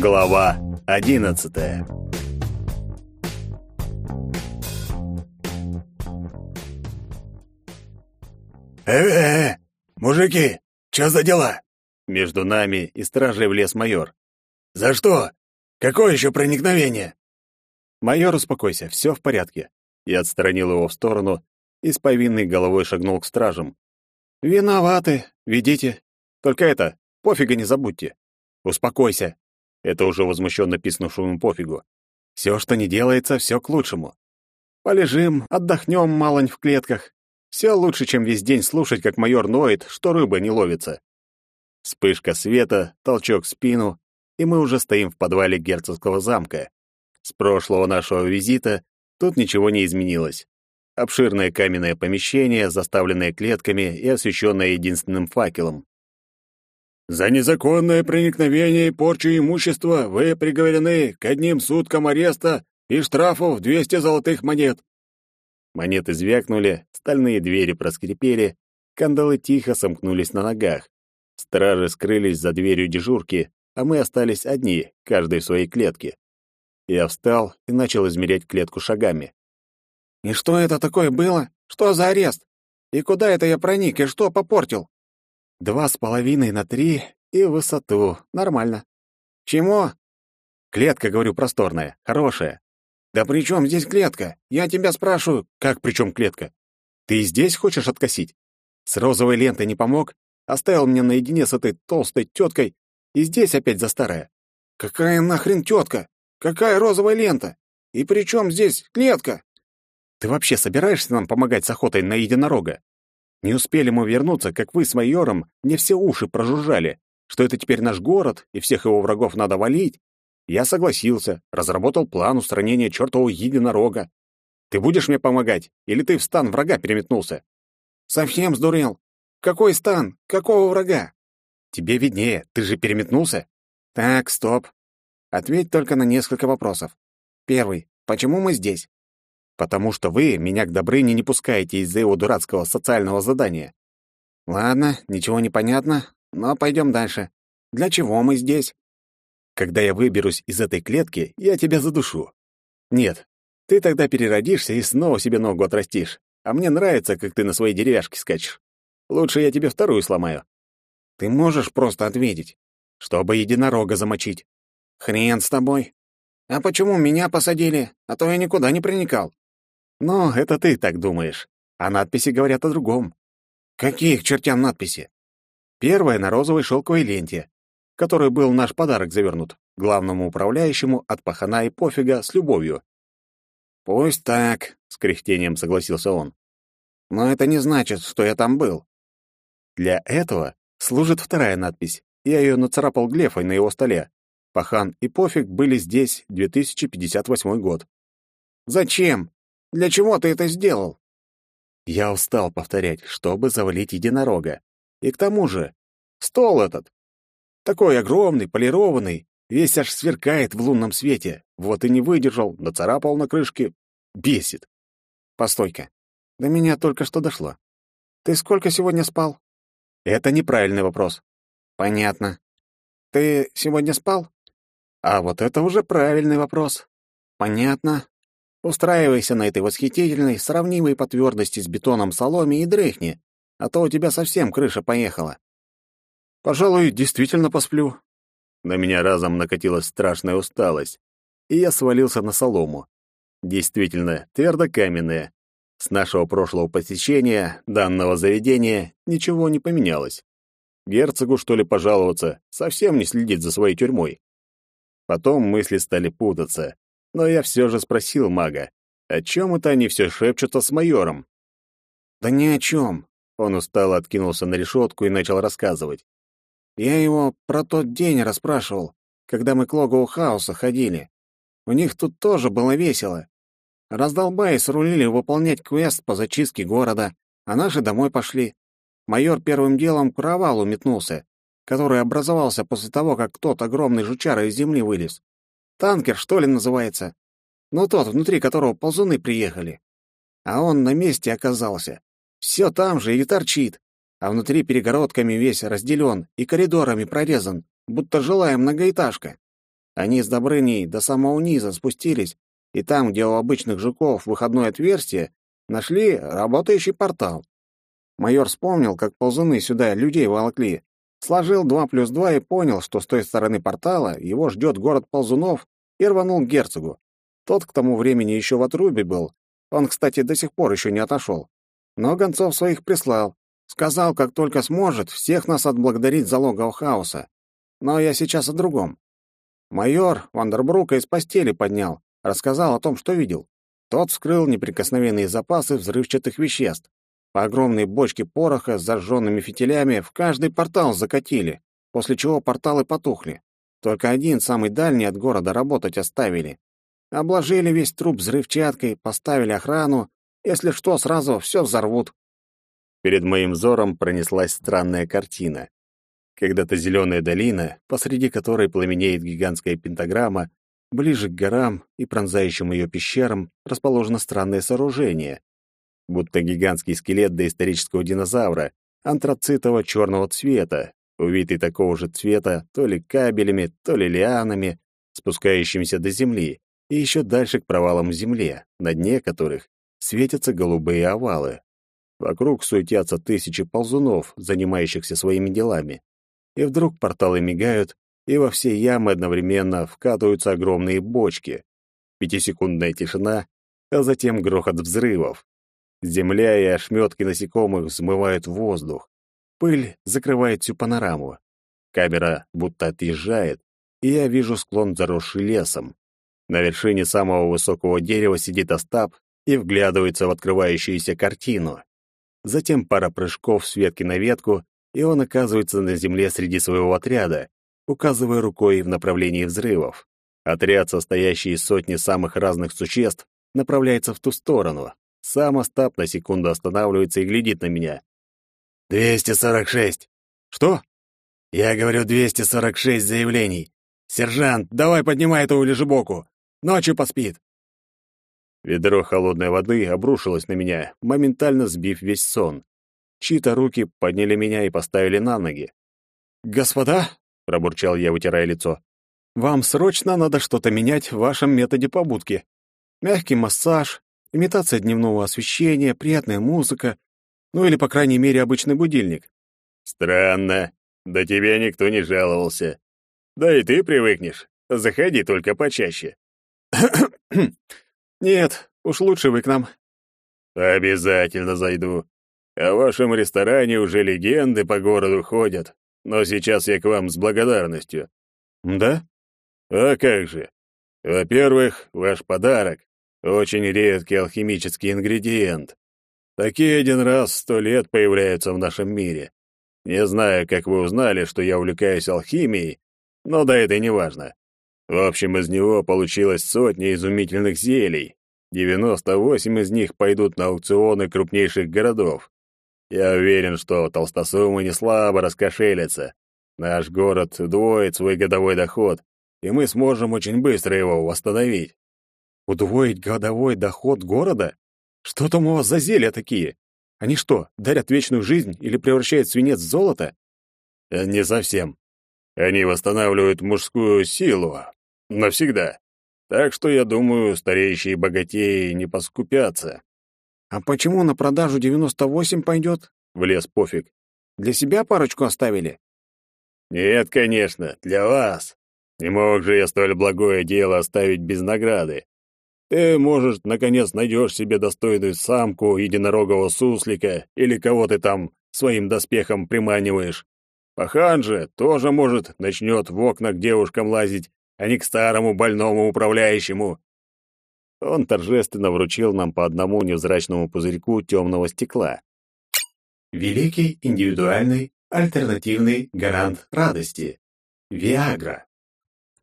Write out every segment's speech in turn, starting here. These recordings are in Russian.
Глава одиннадцатая «Э-э-э! Мужики, что за дела?» Между нами и стражей влез майор. «За что? Какое еще проникновение?» «Майор, успокойся, все в порядке». Я отстранил его в сторону и с повинной головой шагнул к стражам. «Виноваты, ведите. Только это, пофига не забудьте. Успокойся». Это уже возмущенно писнувшему пофигу. «Все, что не делается, все к лучшему. Полежим, отдохнем малонь в клетках. Все лучше, чем весь день слушать, как майор ноет, что рыба не ловится». Вспышка света, толчок в спину, и мы уже стоим в подвале герцогского замка. С прошлого нашего визита тут ничего не изменилось. Обширное каменное помещение, заставленное клетками и освещенное единственным факелом. «За незаконное проникновение и порчу имущества вы приговорены к одним суткам ареста и штрафу в 200 золотых монет». Монеты звякнули, стальные двери проскрипели, кандалы тихо сомкнулись на ногах. Стражи скрылись за дверью дежурки, а мы остались одни, каждый в своей клетке. Я встал и начал измерять клетку шагами. «И что это такое было? Что за арест? И куда это я проник, и что попортил?» «Два с половиной на три и высоту. Нормально». «Чему?» «Клетка, говорю, просторная, хорошая». «Да при чем здесь клетка? Я тебя спрашиваю». «Как при чем клетка? Ты здесь хочешь откосить? С розовой лентой не помог? Оставил меня наедине с этой толстой теткой, и здесь опять за старое». «Какая нахрен тетка? Какая розовая лента? И при чем здесь клетка?» Ты вообще собираешься нам помогать с охотой на единорога? Не успели мы вернуться, как вы с майором мне все уши прожужжали, что это теперь наш город, и всех его врагов надо валить. Я согласился, разработал план устранения чертового единорога. Ты будешь мне помогать, или ты в стан врага переметнулся? Совсем сдурел. Какой стан? Какого врага? Тебе виднее, ты же переметнулся. Так, стоп. Ответь только на несколько вопросов. Первый. Почему мы здесь? Потому что вы меня к Добрыне не пускаете из-за его дурацкого социального задания. Ладно, ничего не понятно, но пойдем дальше. Для чего мы здесь? Когда я выберусь из этой клетки, я тебя задушу. Нет, ты тогда переродишься и снова себе ногу отрастишь. А мне нравится, как ты на своей деревяшке скачешь. Лучше я тебе вторую сломаю. Ты можешь просто ответить, чтобы единорога замочить. Хрен с тобой. А почему меня посадили? А то я никуда не проникал. Но это ты так думаешь. А надписи говорят о другом. Какие к чертям надписи? Первая на розовой шелковой ленте, которой был наш подарок завернут, главному управляющему от пахана и пофига с любовью. «Пусть так», — с кряхтением согласился он. «Но это не значит, что я там был». Для этого служит вторая надпись. Я ее нацарапал глефой на его столе. Пахан и пофиг были здесь 2058 год. «Зачем?» Для чего ты это сделал?» Я устал повторять, чтобы завалить единорога. И к тому же, стол этот, такой огромный, полированный, весь аж сверкает в лунном свете. Вот и не выдержал, нацарапал на крышке. Бесит. Постой-ка. До меня только что дошло. Ты сколько сегодня спал? Это неправильный вопрос. Понятно. Ты сегодня спал? А вот это уже правильный вопрос. Понятно. Устраивайся на этой восхитительной, сравнимой по твердости с бетоном соломе и дрыхни, а то у тебя совсем крыша поехала. Пожалуй, действительно посплю. На меня разом накатилась страшная усталость, и я свалился на солому. Действительно, твердокаменная. С нашего прошлого посещения данного заведения ничего не поменялось. Герцогу, что ли, пожаловаться, совсем не следит за своей тюрьмой. Потом мысли стали путаться но я все же спросил мага, о чем это они все шепчутся с майором? «Да ни о чем», — он устало откинулся на решетку и начал рассказывать. «Я его про тот день расспрашивал, когда мы к логову хаоса ходили. У них тут тоже было весело. Раздолбаи срулили выполнять квест по зачистке города, а наши домой пошли. Майор первым делом к провалу метнулся, который образовался после того, как тот огромный жучара из земли вылез. Танкер, что ли, называется? Ну, тот, внутри которого ползуны приехали. А он на месте оказался. Все там же и торчит. А внутри перегородками весь разделен и коридорами прорезан, будто жилая многоэтажка. Они с Добрыней до самого низа спустились, и там, где у обычных жуков выходное отверстие, нашли работающий портал. Майор вспомнил, как ползуны сюда людей волокли, сложил два плюс два и понял, что с той стороны портала его ждет город ползунов, и рванул к герцогу. Тот к тому времени еще в отрубе был. Он, кстати, до сих пор еще не отошел. Но гонцов своих прислал. Сказал, как только сможет, всех нас отблагодарить за логово хаоса. Но я сейчас о другом. Майор Вандербрука из постели поднял, рассказал о том, что видел. Тот вскрыл неприкосновенные запасы взрывчатых веществ. По огромной бочке пороха с зажженными фитилями в каждый портал закатили, после чего порталы потухли. Только один, самый дальний от города, работать оставили. Обложили весь труп взрывчаткой, поставили охрану. Если что, сразу все взорвут. Перед моим взором пронеслась странная картина. Когда-то зеленая долина, посреди которой пламенеет гигантская пентаграмма, ближе к горам и пронзающим ее пещерам расположено странное сооружение. Будто гигантский скелет доисторического динозавра, антрацитового черного цвета, увитый такого же цвета то ли кабелями, то ли лианами, спускающимися до земли, и еще дальше к провалам в земле, на дне которых светятся голубые овалы. Вокруг суетятся тысячи ползунов, занимающихся своими делами. И вдруг порталы мигают, и во все ямы одновременно вкатываются огромные бочки. Пятисекундная тишина, а затем грохот взрывов. Земля и ошметки насекомых взмывают воздух. Пыль закрывает всю панораму. Камера будто отъезжает, и я вижу склон, заросший лесом. На вершине самого высокого дерева сидит Остап и вглядывается в открывающуюся картину. Затем пара прыжков с ветки на ветку, и он оказывается на земле среди своего отряда, указывая рукой в направлении взрывов. Отряд, состоящий из сотни самых разных существ, направляется в ту сторону. Сам Остап на секунду останавливается и глядит на меня. «Двести сорок шесть». «Что?» «Я говорю, двести сорок шесть заявлений. Сержант, давай поднимай этого лежебоку. Ночью поспит». Ведро холодной воды обрушилось на меня, моментально сбив весь сон. Чьи-то руки подняли меня и поставили на ноги. «Господа», — пробурчал я, вытирая лицо, — «вам срочно надо что-то менять в вашем методе побудки. Мягкий массаж, имитация дневного освещения, приятная музыка, ну или, по крайней мере, обычный будильник. Странно. До тебя никто не жаловался. Да и ты привыкнешь. Заходи только почаще. Нет, уж лучше вы к нам. Обязательно зайду. О вашем ресторане уже легенды по городу ходят. Но сейчас я к вам с благодарностью. Да? А как же? Во-первых, ваш подарок. Очень редкий алхимический ингредиент. Такие один раз в сто лет появляются в нашем мире. Не знаю, как вы узнали, что я увлекаюсь алхимией, но да это не важно. В общем, из него получилось сотня изумительных зелий. 98 из них пойдут на аукционы крупнейших городов. Я уверен, что толстосумы не слабо раскошелятся. Наш город удвоит свой годовой доход, и мы сможем очень быстро его восстановить. Удвоить годовой доход города? Что там у вас за зелья такие? Они что, дарят вечную жизнь или превращают свинец в золото? Э, не совсем. Они восстанавливают мужскую силу. Навсегда. Так что, я думаю, стареющие богатеи не поскупятся. А почему на продажу 98 пойдет? Влез пофиг. Для себя парочку оставили? Нет, конечно, для вас. Не мог же я столь благое дело оставить без награды. Ты, может, наконец найдешь себе достойную самку единорогого суслика или кого ты там своим доспехом приманиваешь. Пахан же тоже, может, начнет в окна к девушкам лазить, а не к старому больному управляющему. Он торжественно вручил нам по одному невзрачному пузырьку темного стекла. Великий индивидуальный альтернативный гарант радости. Виагра.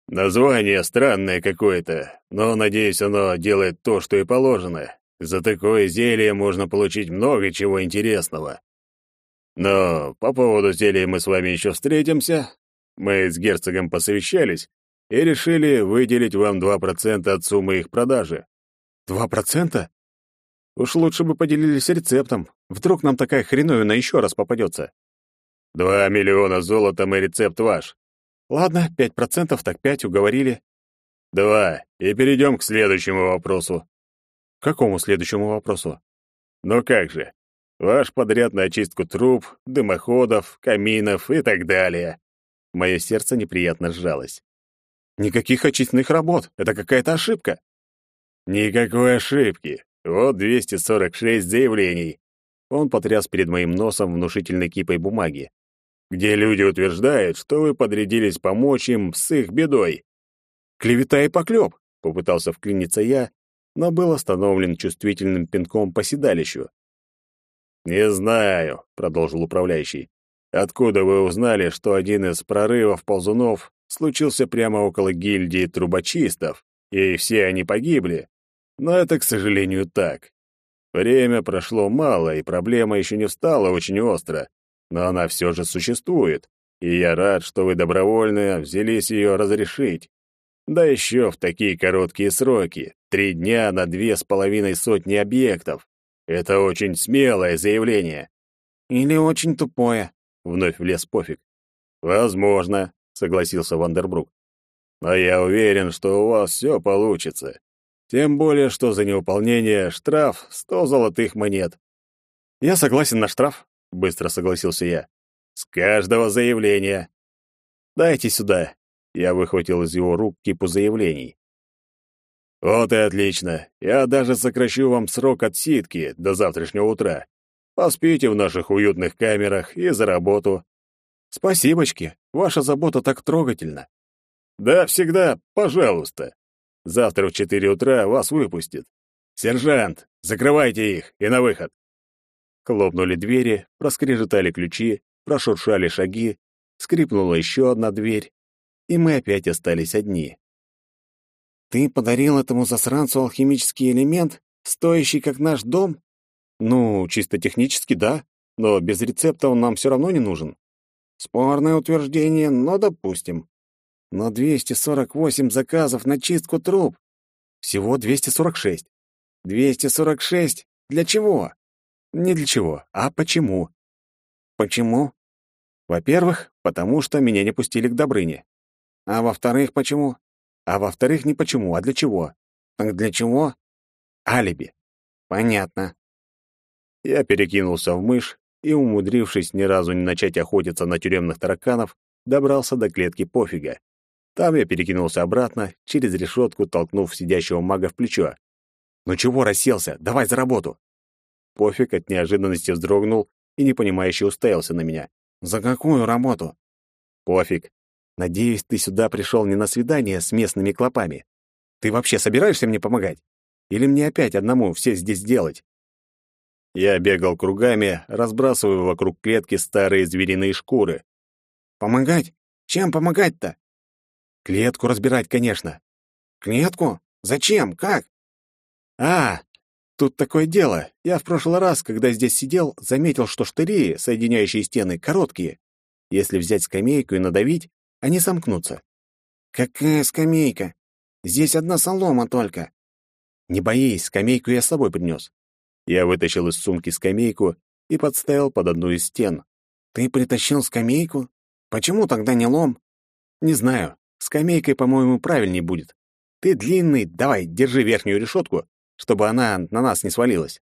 Название странное какое-то, но, надеюсь, оно делает то, что и положено. За такое зелье можно получить много чего интересного. Но по поводу зелья мы с вами еще встретимся. Мы с герцогом посовещались и решили выделить вам 2% от суммы их продажи. Два процента? Уж лучше бы поделились рецептом. Вдруг нам такая хреновина еще раз попадется. Два миллиона золотом и рецепт ваш. Ладно, пять процентов так пять, уговорили. Два. И перейдем к следующему вопросу. Какому следующему вопросу? Ну как же? Ваш подряд на очистку труб, дымоходов, каминов и так далее. Мое сердце неприятно сжалось. Никаких очистных работ. Это какая-то ошибка. Никакой ошибки. Вот 246 заявлений. Он потряс перед моим носом внушительной кипой бумаги. Где люди утверждают, что вы подрядились помочь им с их бедой. Клевета и поклеп, попытался вклиниться я, но был остановлен чувствительным пинком по седалищу. «Не знаю», — продолжил управляющий. «Откуда вы узнали, что один из прорывов ползунов случился прямо около гильдии трубочистов, и все они погибли? Но это, к сожалению, так. Время прошло мало, и проблема еще не встала очень остро, но она все же существует, и я рад, что вы добровольно взялись ее разрешить. Да еще в такие короткие сроки, три дня на две с половиной сотни объектов. Это очень смелое заявление. Или очень тупое, вновь влез пофиг. Возможно, согласился Вандербрук. Но я уверен, что у вас все получится. Тем более, что за невыполнение штраф сто золотых монет. Я согласен на штраф, быстро согласился я. С каждого заявления. Дайте сюда. Я выхватил из его рук кипу заявлений. Вот и отлично. Я даже сокращу вам срок отсидки до завтрашнего утра. Поспите в наших уютных камерах и за работу. Спасибочки. Ваша забота так трогательна. Да, всегда, пожалуйста. Завтра в четыре утра вас выпустят. Сержант, закрывайте их и на выход. Хлопнули двери, проскрежетали ключи, прошуршали шаги, скрипнула еще одна дверь, и мы опять остались одни. «Ты подарил этому засранцу алхимический элемент, стоящий как наш дом?» «Ну, чисто технически, да, но без рецепта он нам все равно не нужен». «Спорное утверждение, но допустим. Но 248 заказов на чистку труб. Всего 246. 246? Для чего? Не для чего, а почему? Почему? Во-первых, потому что меня не пустили к Добрыне. А во-вторых, почему? А во-вторых, не почему, а для чего. Так для чего? Алиби. Понятно. Я перекинулся в мышь и, умудрившись ни разу не начать охотиться на тюремных тараканов, добрался до клетки пофига. Там я перекинулся обратно, через решетку толкнув сидящего мага в плечо. «Ну чего расселся? Давай за работу!» Пофиг от неожиданности вздрогнул и непонимающе уставился на меня. «За какую работу?» «Пофиг. Надеюсь, ты сюда пришел не на свидание с местными клопами. Ты вообще собираешься мне помогать? Или мне опять одному все здесь делать? Я бегал кругами, разбрасывая вокруг клетки старые звериные шкуры. Помогать? Чем помогать-то? Клетку разбирать, конечно. Клетку? Зачем? Как? А, тут такое дело. Я в прошлый раз, когда здесь сидел, заметил, что штыри, соединяющие стены, короткие. Если взять скамейку и надавить, они сомкнутся. Какая скамейка? Здесь одна солома только. Не боись, скамейку я с собой принес. Я вытащил из сумки скамейку и подставил под одну из стен. Ты притащил скамейку? Почему тогда не лом? Не знаю. Скамейкой, по-моему, правильнее будет. Ты длинный, давай, держи верхнюю решетку, чтобы она на нас не свалилась.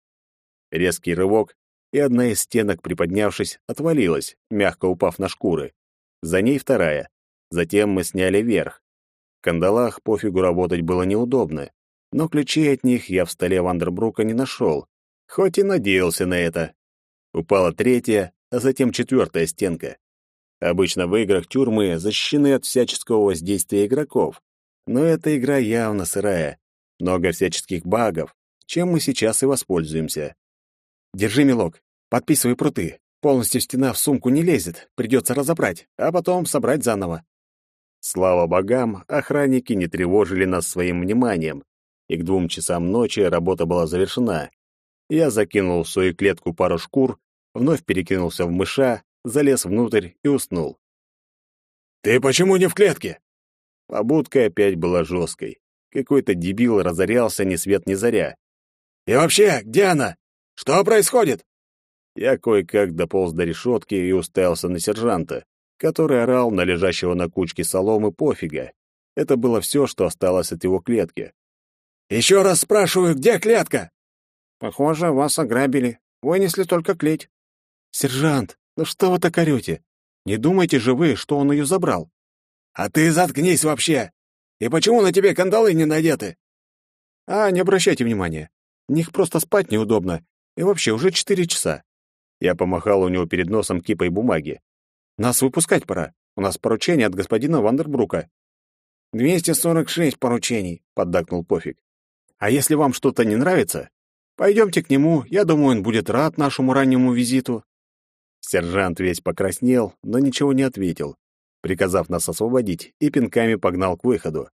Резкий рывок, и одна из стенок, приподнявшись, отвалилась, мягко упав на шкуры. За ней вторая. Затем мы сняли верх. В кандалах пофигу работать было неудобно, но ключей от них я в столе Вандербрука не нашел, хоть и надеялся на это. Упала третья, а затем четвертая стенка. Обычно в играх тюрьмы защищены от всяческого воздействия игроков, но эта игра явно сырая, много всяческих багов, чем мы сейчас и воспользуемся. Держи, милок, подписывай пруты. Полностью стена в сумку не лезет, придется разобрать, а потом собрать заново. Слава богам, охранники не тревожили нас своим вниманием, и к двум часам ночи работа была завершена. Я закинул в свою клетку пару шкур, вновь перекинулся в мыша, залез внутрь и уснул. «Ты почему не в клетке?» Побудка опять была жесткой. Какой-то дебил разорялся ни свет ни заря. «И вообще, где она? Что происходит?» Я кое-как дополз до решетки и уставился на сержанта который орал на лежащего на кучке соломы пофига. Это было все, что осталось от его клетки. «Еще раз спрашиваю, где клетка?» «Похоже, вас ограбили. Вынесли только клеть». «Сержант, ну что вы так орете? Не думайте же вы, что он ее забрал». «А ты заткнись вообще! И почему на тебе кандалы не надеты?» «А, не обращайте внимания. В них просто спать неудобно. И вообще, уже четыре часа». Я помахал у него перед носом кипой бумаги. «Нас выпускать пора. У нас поручение от господина Вандербрука». «246 поручений», — поддакнул Пофиг. «А если вам что-то не нравится, пойдемте к нему. Я думаю, он будет рад нашему раннему визиту». Сержант весь покраснел, но ничего не ответил, приказав нас освободить, и пинками погнал к выходу.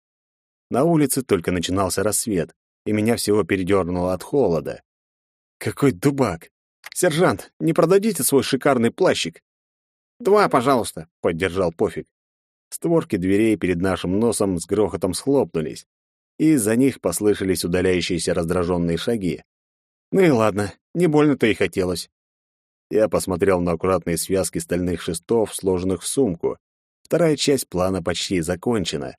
На улице только начинался рассвет, и меня всего передернуло от холода. Какой дубак! Сержант, не продадите свой шикарный плащик? Два, пожалуйста, поддержал Пофиг. Створки дверей перед нашим носом с грохотом схлопнулись, и из-за них послышались удаляющиеся раздраженные шаги. Ну и ладно, не больно-то и хотелось. Я посмотрел на аккуратные связки стальных шестов, сложенных в сумку. Вторая часть плана почти закончена.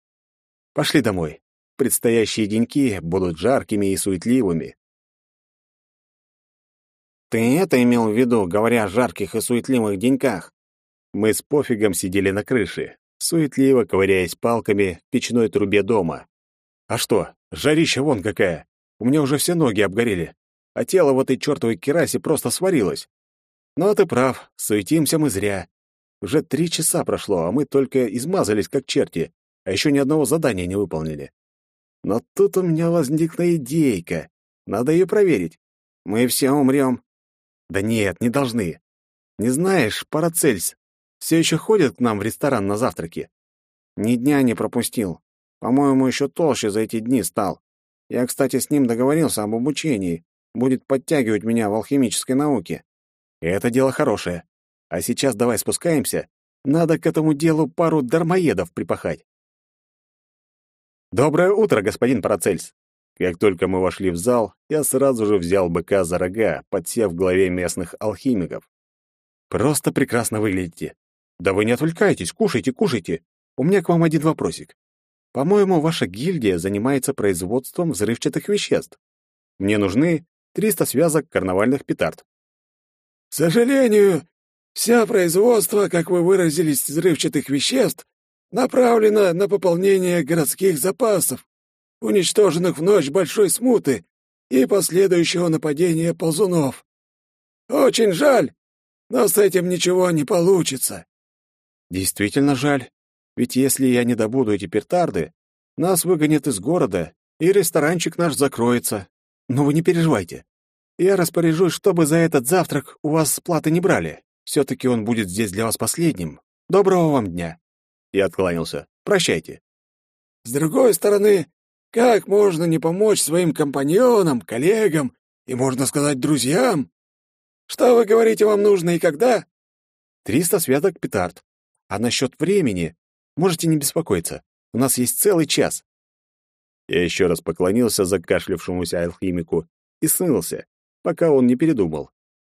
Пошли домой. Предстоящие деньки будут жаркими и суетливыми. Ты это имел в виду, говоря о жарких и суетливых деньках? Мы с пофигом сидели на крыше, суетливо ковыряясь палками в печной трубе дома. А что, жарища вон какая. У меня уже все ноги обгорели, а тело в этой чертовой керасе просто сварилось. Но ты прав, суетимся мы зря. Уже три часа прошло, а мы только измазались как черти, а еще ни одного задания не выполнили. Но тут у меня возникла идейка. Надо ее проверить. Мы все умрем. Да нет, не должны. Не знаешь, Парацельс все еще ходит к нам в ресторан на завтраки? Ни дня не пропустил. По-моему, еще толще за эти дни стал. Я, кстати, с ним договорился об обучении. Будет подтягивать меня в алхимической науке. Это дело хорошее. А сейчас давай спускаемся. Надо к этому делу пару дармоедов припахать. Доброе утро, господин Парацельс. Как только мы вошли в зал, я сразу же взял быка за рога, подсев в главе местных алхимиков. Просто прекрасно выглядите. Да вы не отвлекайтесь, кушайте, кушайте. У меня к вам один вопросик. По-моему, ваша гильдия занимается производством взрывчатых веществ. Мне нужны 300 связок карнавальных петард. К сожалению, вся производство, как вы выразились, взрывчатых веществ направлено на пополнение городских запасов, уничтоженных в ночь большой смуты и последующего нападения ползунов. Очень жаль, но с этим ничего не получится. Действительно жаль. Ведь если я не добуду эти пертарды, нас выгонят из города, и ресторанчик наш закроется. Но вы не переживайте. Я распоряжусь, чтобы за этот завтрак у вас платы не брали. Все-таки он будет здесь для вас последним. Доброго вам дня. Я откланялся. Прощайте. С другой стороны, как можно не помочь своим компаньонам, коллегам и, можно сказать, друзьям? Что вы говорите, вам нужно и когда? Триста святок петард. А насчет времени можете не беспокоиться. У нас есть целый час. Я еще раз поклонился закашлявшемуся алхимику и смылся, пока он не передумал.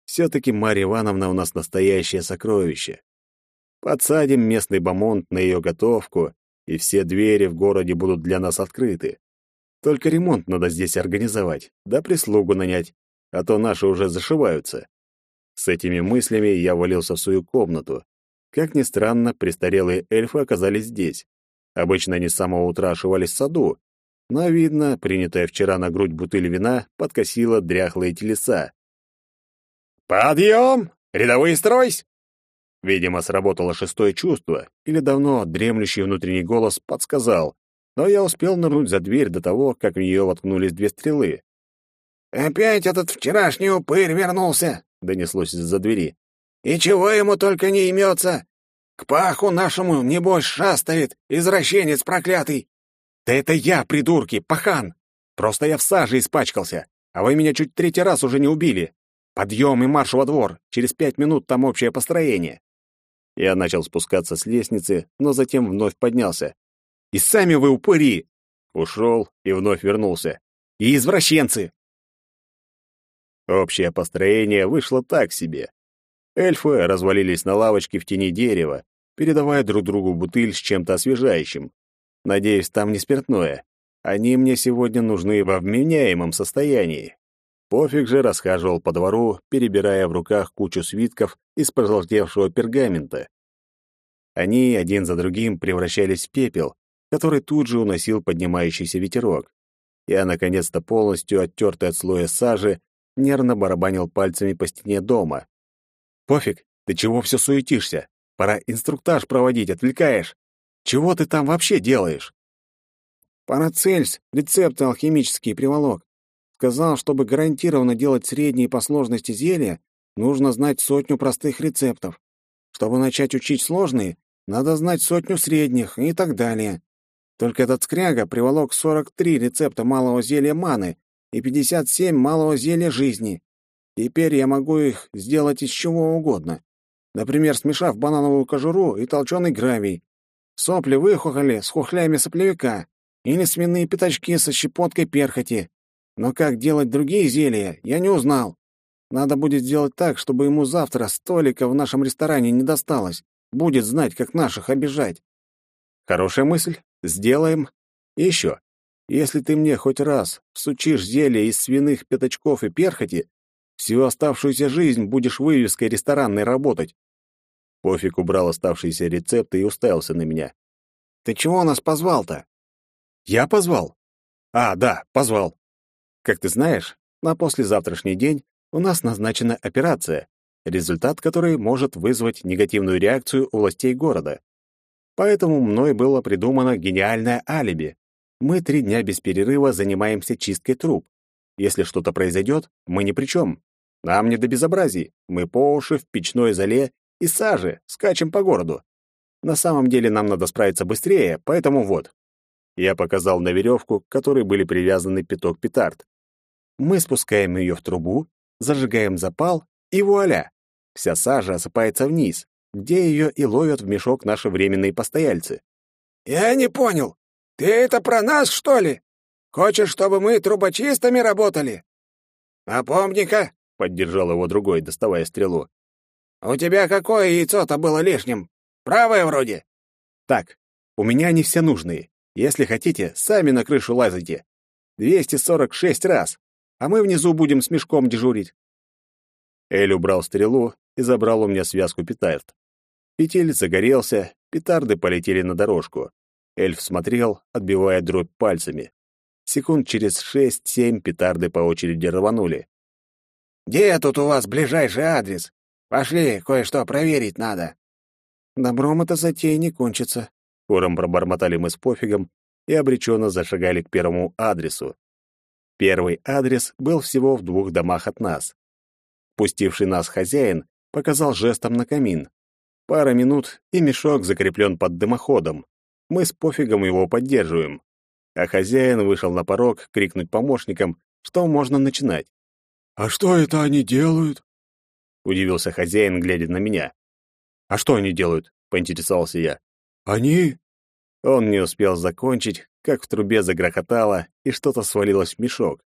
Все-таки Марья Ивановна у нас настоящее сокровище. Подсадим местный бомонд на ее готовку, и все двери в городе будут для нас открыты. Только ремонт надо здесь организовать, да прислугу нанять, а то наши уже зашиваются. С этими мыслями я валился в свою комнату, как ни странно, престарелые эльфы оказались здесь. Обычно они с самого утра ошивались в саду, но, видно, принятая вчера на грудь бутыль вина подкосила дряхлые телеса. «Подъем! Рядовые стройсь!» Видимо, сработало шестое чувство, или давно дремлющий внутренний голос подсказал, но я успел нырнуть за дверь до того, как в нее воткнулись две стрелы. «Опять этот вчерашний упырь вернулся!» — донеслось из-за двери. И чего ему только не имется! К паху нашему, небось, шастает, извращенец проклятый!» «Да это я, придурки, пахан! Просто я в саже испачкался, а вы меня чуть третий раз уже не убили. Подъем и марш во двор, через пять минут там общее построение». Я начал спускаться с лестницы, но затем вновь поднялся. «И сами вы упыри!» Ушел и вновь вернулся. «И извращенцы!» Общее построение вышло так себе. Эльфы развалились на лавочке в тени дерева, передавая друг другу бутыль с чем-то освежающим. Надеюсь, там не спиртное. Они мне сегодня нужны во вменяемом состоянии. Пофиг же расхаживал по двору, перебирая в руках кучу свитков из пожелтевшего пергамента. Они один за другим превращались в пепел, который тут же уносил поднимающийся ветерок. Я, наконец-то полностью оттертый от слоя сажи, нервно барабанил пальцами по стене дома. «Пофиг, ты чего все суетишься? Пора инструктаж проводить, отвлекаешь. Чего ты там вообще делаешь?» «Парацельс, рецепты алхимические приволок. Сказал, чтобы гарантированно делать средние по сложности зелья, нужно знать сотню простых рецептов. Чтобы начать учить сложные, надо знать сотню средних и так далее. Только этот скряга приволок 43 рецепта малого зелья маны и 57 малого зелья жизни. Теперь я могу их сделать из чего угодно. Например, смешав банановую кожуру и толченый гравий. Сопли выхухоли с хухлями соплевика или свиные пятачки со щепоткой перхоти. Но как делать другие зелья, я не узнал. Надо будет сделать так, чтобы ему завтра столика в нашем ресторане не досталось. Будет знать, как наших обижать. Хорошая мысль. Сделаем. И еще. Если ты мне хоть раз всучишь зелье из свиных пятачков и перхоти, всю оставшуюся жизнь будешь вывеской ресторанной работать. Пофиг убрал оставшиеся рецепты и уставился на меня. Ты чего нас позвал-то? Я позвал? А, да, позвал. Как ты знаешь, на послезавтрашний день у нас назначена операция, результат которой может вызвать негативную реакцию у властей города. Поэтому мной было придумано гениальное алиби. Мы три дня без перерыва занимаемся чисткой труб. Если что-то произойдет, мы ни при чем. Нам не до безобразий. Мы по уши в печной зале и саже, скачем по городу. На самом деле нам надо справиться быстрее, поэтому вот. Я показал на веревку, к которой были привязаны пяток петард. Мы спускаем ее в трубу, зажигаем запал, и вуаля! Вся сажа осыпается вниз, где ее и ловят в мешок наши временные постояльцы. «Я не понял. Ты это про нас, что ли? Хочешь, чтобы мы трубочистами работали?» «А помни-ка», — поддержал его другой, доставая стрелу, «у тебя какое яйцо-то было лишним? Правое вроде?» «Так, у меня они все нужные. Если хотите, сами на крышу лазайте. 246 раз, а мы внизу будем с мешком дежурить». Эль убрал стрелу и забрал у меня связку петард. Петель загорелся, петарды полетели на дорожку. Эльф смотрел, отбивая дробь пальцами. Секунд через шесть-семь петарды по очереди рванули. «Где тут у вас ближайший адрес? Пошли, кое-что проверить надо». «Добром эта затея не кончится», — хором пробормотали мы с пофигом и обреченно зашагали к первому адресу. Первый адрес был всего в двух домах от нас. Пустивший нас хозяин показал жестом на камин. Пара минут, и мешок закреплен под дымоходом. Мы с пофигом его поддерживаем. А хозяин вышел на порог крикнуть помощникам, что можно начинать. «А что это они делают?» Удивился хозяин, глядя на меня. «А что они делают?» — поинтересовался я. «Они?» Он не успел закончить, как в трубе загрохотало, и что-то свалилось в мешок.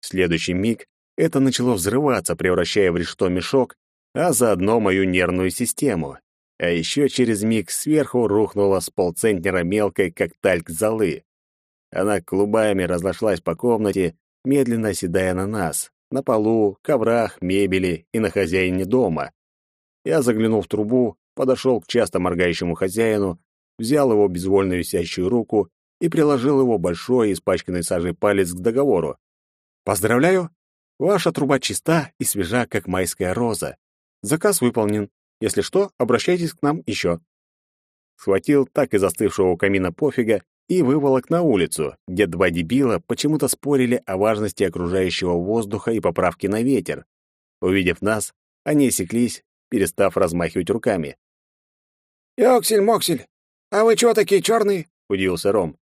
В следующий миг это начало взрываться, превращая в решето мешок, а заодно мою нервную систему. А еще через миг сверху рухнула с полцентнера мелкой, как тальк золы. Она клубами разошлась по комнате, медленно оседая на нас, на полу, коврах, мебели и на хозяине дома. Я заглянул в трубу, подошел к часто моргающему хозяину, взял его безвольно висящую руку и приложил его большой, испачканный сажей палец к договору. «Поздравляю! Ваша труба чиста и свежа, как майская роза. Заказ выполнен. Если что, обращайтесь к нам еще». Схватил так и застывшего у камина пофига и выволок на улицу, где два дебила почему-то спорили о важности окружающего воздуха и поправки на ветер. Увидев нас, они осеклись, перестав размахивать руками. «Ёксель-моксель, а вы чего такие черные?» — удивился Ром.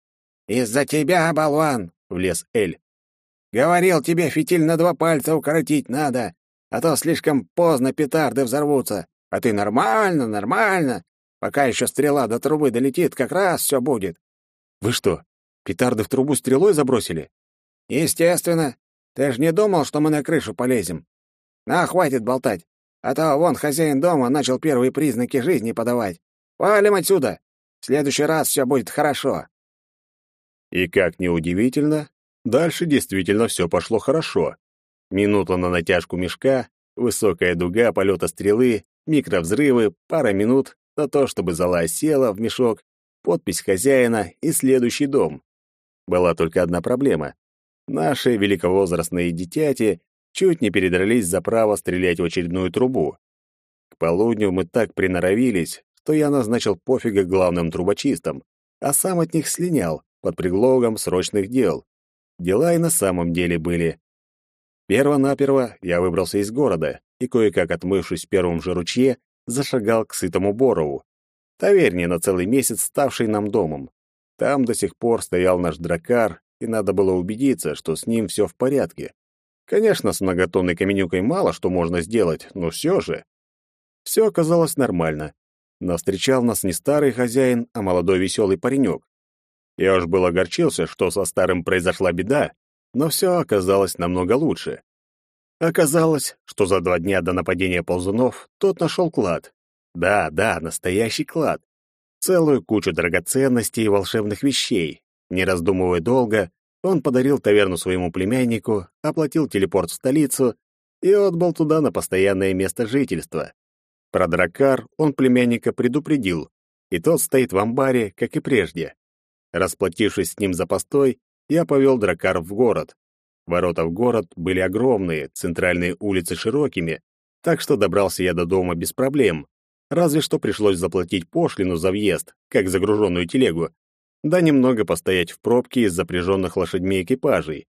«Из-за тебя, болван!» — влез Эль. «Говорил тебе фитиль на два пальца укоротить надо, а то слишком поздно петарды взорвутся. А ты нормально, нормально. Пока еще стрела до трубы долетит, как раз все будет. Вы что, петарды в трубу стрелой забросили? Естественно. Ты ж не думал, что мы на крышу полезем? На, хватит болтать. А то вон хозяин дома начал первые признаки жизни подавать. Валим отсюда. В следующий раз все будет хорошо. И, как ни удивительно, дальше действительно все пошло хорошо. Минута на натяжку мешка, высокая дуга полета стрелы, микровзрывы, пара минут на то, чтобы зола села в мешок, подпись хозяина и следующий дом. Была только одна проблема. Наши великовозрастные детяти чуть не передрались за право стрелять в очередную трубу. К полудню мы так приноровились, что я назначил пофига главным трубочистом, а сам от них слинял под предлогом срочных дел. Дела и на самом деле были. Перво-наперво я выбрался из города и, кое-как отмывшись в первом же ручье, зашагал к сытому Борову, таверне на целый месяц ставшей нам домом. Там до сих пор стоял наш дракар, и надо было убедиться, что с ним все в порядке. Конечно, с многотонной каменюкой мало что можно сделать, но все же. Все оказалось нормально. Но встречал нас не старый хозяин, а молодой веселый паренек. Я уж был огорчился, что со старым произошла беда, но все оказалось намного лучше. Оказалось, что за два дня до нападения ползунов тот нашел клад. Да, да, настоящий клад. Целую кучу драгоценностей и волшебных вещей. Не раздумывая долго, он подарил таверну своему племяннику, оплатил телепорт в столицу и отбыл туда на постоянное место жительства. Про дракар он племянника предупредил, и тот стоит в амбаре, как и прежде. Расплатившись с ним за постой, я повел дракар в город. Ворота в город были огромные, центральные улицы широкими, так что добрался я до дома без проблем. Разве что пришлось заплатить пошлину за въезд, как загруженную телегу, да немного постоять в пробке из запряженных лошадьми экипажей.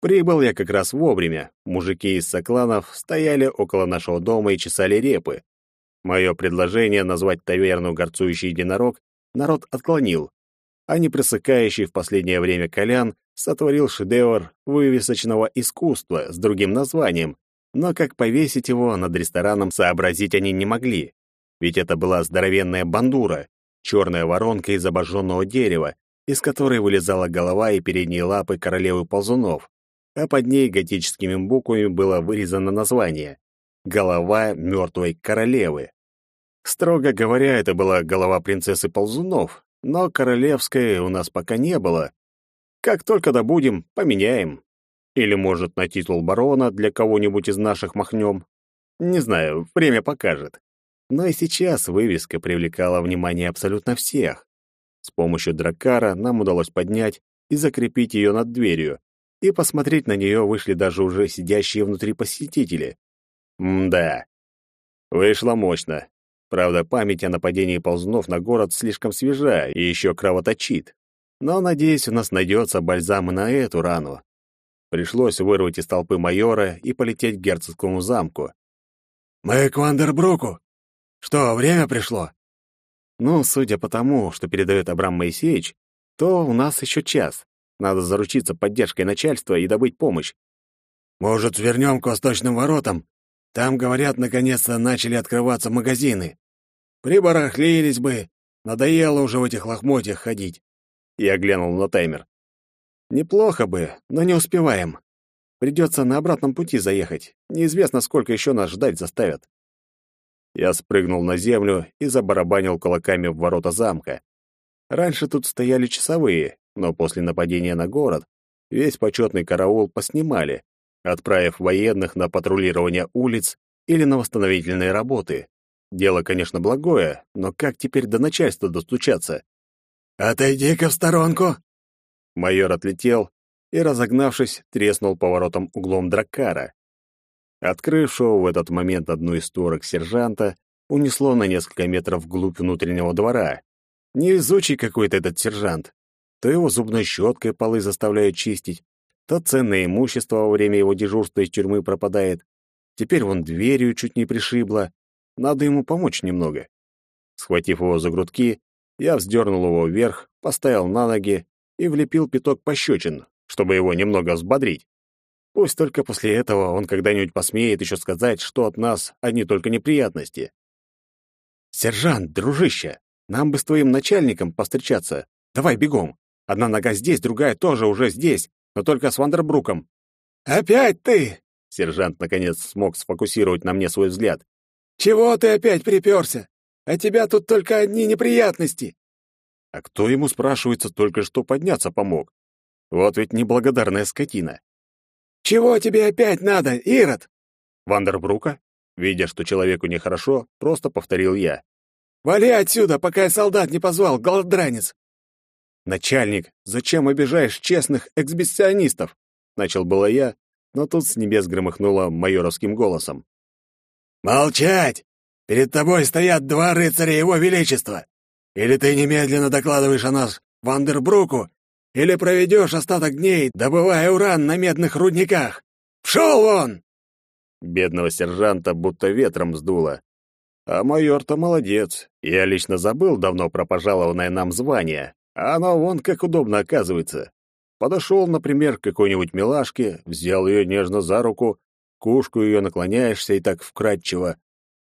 Прибыл я как раз вовремя. Мужики из сокланов стояли около нашего дома и чесали репы. Мое предложение назвать таверну «Горцующий единорог» народ отклонил, а непресыкающий в последнее время Колян сотворил шедевр вывесочного искусства с другим названием, но как повесить его над рестораном сообразить они не могли. Ведь это была здоровенная бандура, черная воронка из обожженного дерева, из которой вылезала голова и передние лапы королевы ползунов, а под ней готическими буквами было вырезано название «Голова мертвой королевы». Строго говоря, это была голова принцессы ползунов, но королевской у нас пока не было, как только добудем, поменяем. Или, может, на титул барона для кого-нибудь из наших махнем. Не знаю, время покажет. Но и сейчас вывеска привлекала внимание абсолютно всех. С помощью дракара нам удалось поднять и закрепить ее над дверью, и посмотреть на нее вышли даже уже сидящие внутри посетители. Мда. Вышло мощно. Правда, память о нападении ползунов на город слишком свежа и еще кровоточит. Но, надеюсь, у нас найдется бальзам на эту рану. Пришлось вырвать из толпы майора и полететь к герцогскому замку. «Мы к Вандербруку. Что, время пришло?» Ну, судя по тому, что передает Абрам Моисеевич, то у нас еще час. Надо заручиться поддержкой начальства и добыть помощь. «Может, вернем к восточным воротам? Там, говорят, наконец-то начали открываться магазины. Прибарахлились бы. Надоело уже в этих лохмотьях ходить. Я глянул на таймер. Неплохо бы, но не успеваем. Придется на обратном пути заехать. Неизвестно, сколько еще нас ждать заставят. Я спрыгнул на землю и забарабанил кулаками в ворота замка. Раньше тут стояли часовые, но после нападения на город весь почетный караул поснимали, отправив военных на патрулирование улиц или на восстановительные работы. Дело, конечно, благое, но как теперь до начальства достучаться? «Отойди-ка в сторонку!» Майор отлетел и, разогнавшись, треснул поворотом углом дракара. Открывшего в этот момент одну из створок сержанта унесло на несколько метров вглубь внутреннего двора. Невезучий какой-то этот сержант. То его зубной щеткой полы заставляют чистить, то ценное имущество во время его дежурства из тюрьмы пропадает. Теперь вон дверью чуть не пришибло. Надо ему помочь немного. Схватив его за грудки, я вздернул его вверх, поставил на ноги и влепил пяток пощечин, чтобы его немного взбодрить. Пусть только после этого он когда-нибудь посмеет еще сказать, что от нас одни только неприятности. «Сержант, дружище, нам бы с твоим начальником повстречаться. Давай бегом. Одна нога здесь, другая тоже уже здесь, но только с Вандербруком». «Опять ты?» Сержант, наконец, смог сфокусировать на мне свой взгляд. «Чего ты опять приперся? А тебя тут только одни неприятности. А кто ему, спрашивается, только что подняться помог? Вот ведь неблагодарная скотина. «Чего тебе опять надо, Ирод?» Вандербрука, видя, что человеку нехорошо, просто повторил я. «Вали отсюда, пока я солдат не позвал, голодранец!» «Начальник, зачем обижаешь честных эксбиционистов?» Начал было я, но тут с небес громыхнуло майоровским голосом. «Молчать! Перед тобой стоят два рыцаря его величества! Или ты немедленно докладываешь о нас Вандербруку, или проведешь остаток дней, добывая уран на медных рудниках! Пшел вон!» Бедного сержанта будто ветром сдуло. А майор-то молодец. Я лично забыл давно про пожалованное нам звание. А оно вон как удобно оказывается. Подошел, например, к какой-нибудь милашке, взял ее нежно за руку, кушку ее наклоняешься и так вкрадчиво.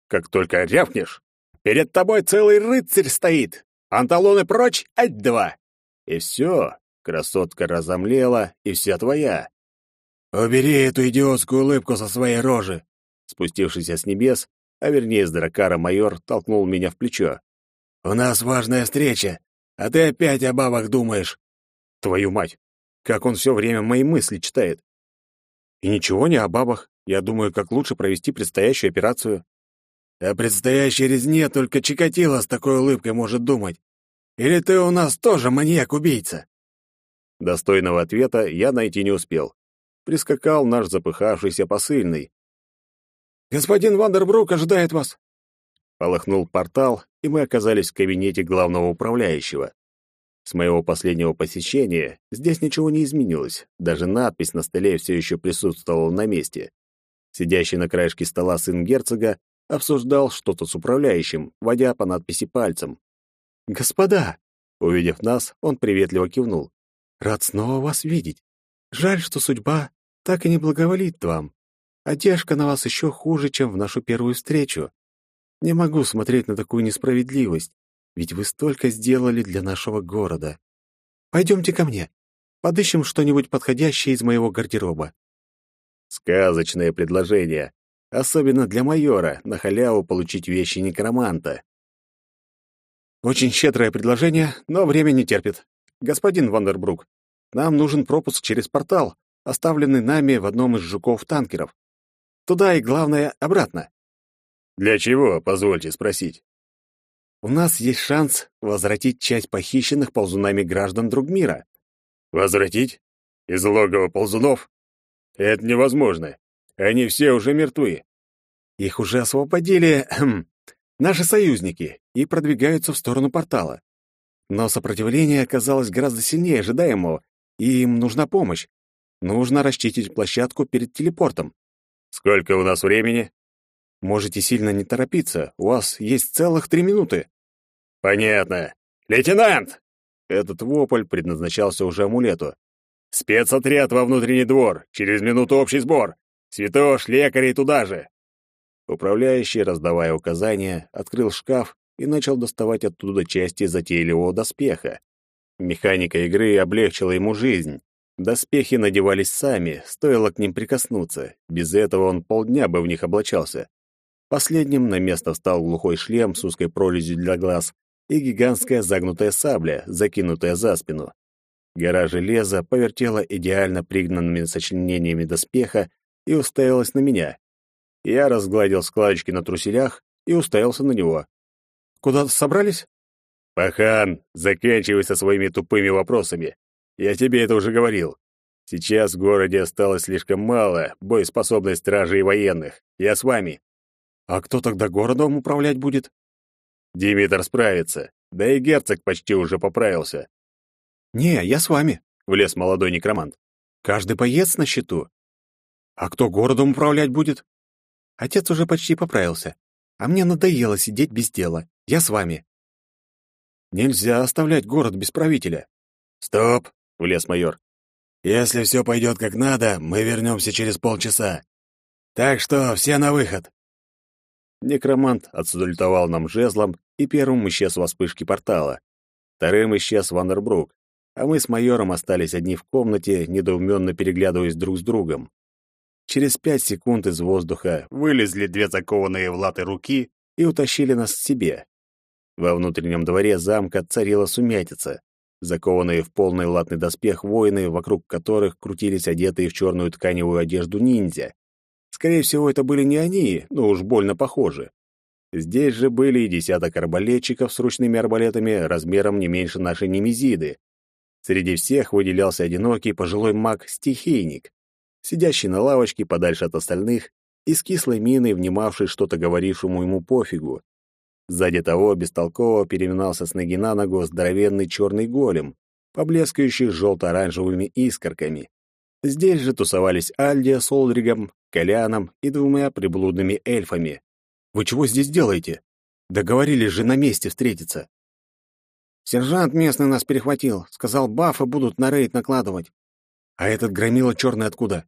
Как только рявкнешь, перед тобой целый рыцарь стоит. Анталоны прочь, ать-два. И все, красотка разомлела, и вся твоя. «Убери эту идиотскую улыбку со своей рожи!» Спустившийся с небес, а вернее с дракара майор, толкнул меня в плечо. «У нас важная встреча, а ты опять о бабах думаешь!» «Твою мать! Как он все время мои мысли читает!» «И ничего не о бабах. Я думаю, как лучше провести предстоящую операцию». «О предстоящей резне только Чикатило с такой улыбкой может думать. Или ты у нас тоже маньяк-убийца?» Достойного ответа я найти не успел прискакал наш запыхавшийся посыльный. «Господин Вандербрук ожидает вас!» Полыхнул портал, и мы оказались в кабинете главного управляющего. С моего последнего посещения здесь ничего не изменилось, даже надпись на столе все еще присутствовала на месте. Сидящий на краешке стола сын герцога обсуждал что-то с управляющим, водя по надписи пальцем. «Господа!» Увидев нас, он приветливо кивнул. «Рад снова вас видеть. Жаль, что судьба так и не благоволит вам. Одежка на вас еще хуже, чем в нашу первую встречу. Не могу смотреть на такую несправедливость, ведь вы столько сделали для нашего города. Пойдемте ко мне. Подыщем что-нибудь подходящее из моего гардероба. Сказочное предложение, особенно для майора, на халяву получить вещи некроманта. Очень щедрое предложение, но время не терпит. Господин Вандербрук, нам нужен пропуск через портал, оставленный нами в одном из жуков-танкеров. Туда и, главное, обратно. Для чего, позвольте спросить? У нас есть шанс возвратить часть похищенных ползунами граждан друг мира. Возвратить? Из логова ползунов? Это невозможно. Они все уже мертвы. Их уже освободили хм, наши союзники и продвигаются в сторону портала. Но сопротивление оказалось гораздо сильнее ожидаемого, и им нужна помощь. Нужно расчистить площадку перед телепортом. Сколько у нас времени? Можете сильно не торопиться. У вас есть целых три минуты. Понятно. Лейтенант! Этот вопль предназначался уже амулету. Спецотряд во внутренний двор. Через минуту общий сбор. Святош, лекарей туда же. Управляющий, раздавая указания, открыл шкаф и начал доставать оттуда части затейливого доспеха. Механика игры облегчила ему жизнь. Доспехи надевались сами, стоило к ним прикоснуться. Без этого он полдня бы в них облачался. Последним на место встал глухой шлем с узкой прорезью для глаз и гигантская загнутая сабля, закинутая за спину. Гора железа повертела идеально пригнанными сочленениями доспеха и уставилась на меня. Я разгладил складочки на труселях и уставился на него. «Куда собрались?» «Пахан, заканчивай со своими тупыми вопросами. Я тебе это уже говорил. Сейчас в городе осталось слишком мало боеспособной стражи и военных. Я с вами. А кто тогда городом управлять будет? Димитр справится. Да и герцог почти уже поправился. Не, я с вами, влез молодой некромант. Каждый боец на счету. А кто городом управлять будет? Отец уже почти поправился. А мне надоело сидеть без дела. Я с вами. Нельзя оставлять город без правителя. Стоп, — влез майор. «Если все пойдет как надо, мы вернемся через полчаса. Так что все на выход!» Некромант отсудультовал нам жезлом и первым исчез во вспышке портала. Вторым исчез Вандербрук, а мы с майором остались одни в комнате, недоуменно переглядываясь друг с другом. Через пять секунд из воздуха вылезли две закованные в латы руки и утащили нас к себе. Во внутреннем дворе замка царила сумятица. закованные в полный латный доспех воины, вокруг которых крутились одетые в черную тканевую одежду ниндзя. Скорее всего, это были не они, но уж больно похожи. Здесь же были и десяток арбалетчиков с ручными арбалетами размером не меньше нашей немезиды. Среди всех выделялся одинокий пожилой маг-стихийник, сидящий на лавочке подальше от остальных и с кислой миной, внимавший что-то говорившему ему пофигу. Сзади того бестолково переминался с ноги на ногу здоровенный черный голем, поблескающий желто-оранжевыми искорками. Здесь же тусовались Альдия с Олдригом, Коляном и двумя приблудными эльфами. «Вы чего здесь делаете? Договорились же на месте встретиться». «Сержант местный нас перехватил. Сказал, бафы будут на рейд накладывать». «А этот громила черный откуда?»